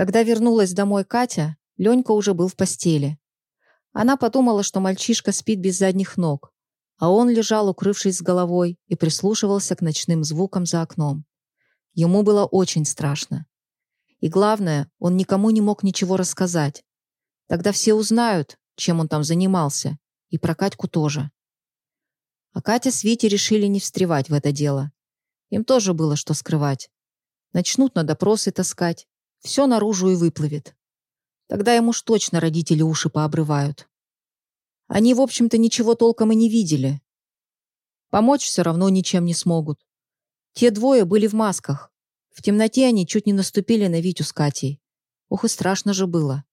Когда вернулась домой Катя, Ленька уже был в постели. Она подумала, что мальчишка спит без задних ног, а он лежал, укрывшись с головой, и прислушивался к ночным звукам за окном. Ему было очень страшно. И главное, он никому не мог ничего рассказать. Тогда все узнают, чем он там занимался, и про Катьку тоже. А Катя с Витей решили не встревать в это дело. Им тоже было что скрывать. Начнут на допросы таскать, все наружу и выплывет. Тогда ему уж точно родители уши пообрывают. Они, в общем-то, ничего толком и не видели. Помочь все равно ничем не смогут. Те двое были в масках. В темноте они чуть не наступили на Витю с Катей. Ох и страшно же было.